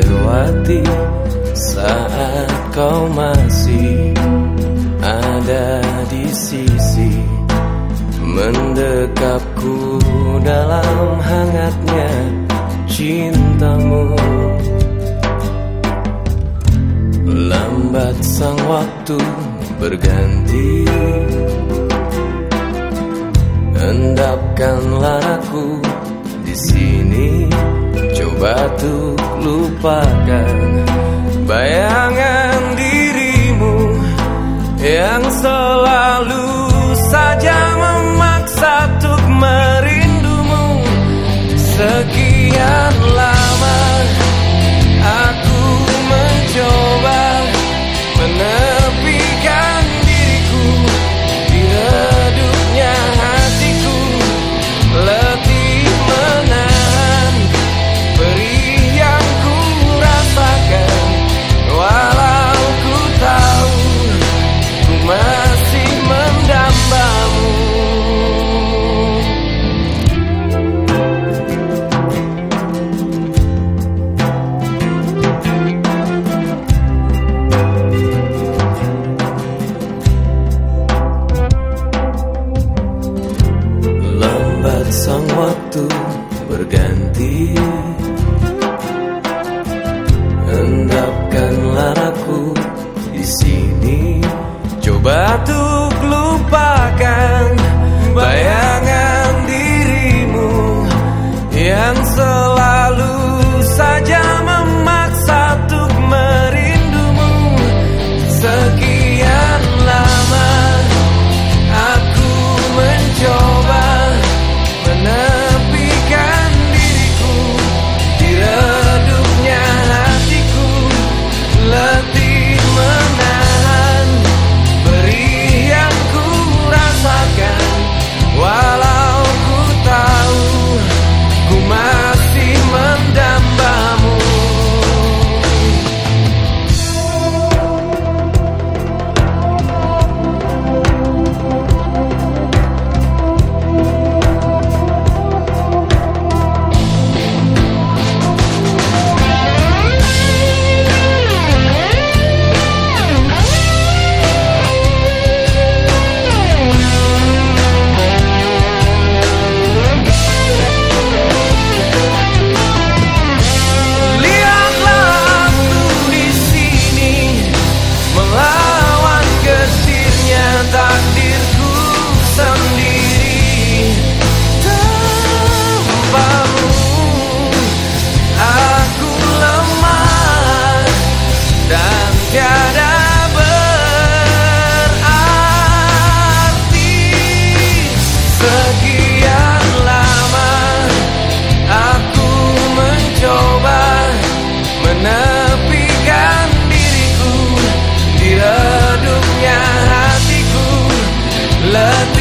lewati saat kau masih ada di sisi mendekapku dalam hangatnya cintamu. Lambat sang waktu berganti. Endapkanlah aku di sini. Coba tuh lupakan bayangan dirimu yang selalu berganti. Endapkanlah aku di sini. Coba tuh love.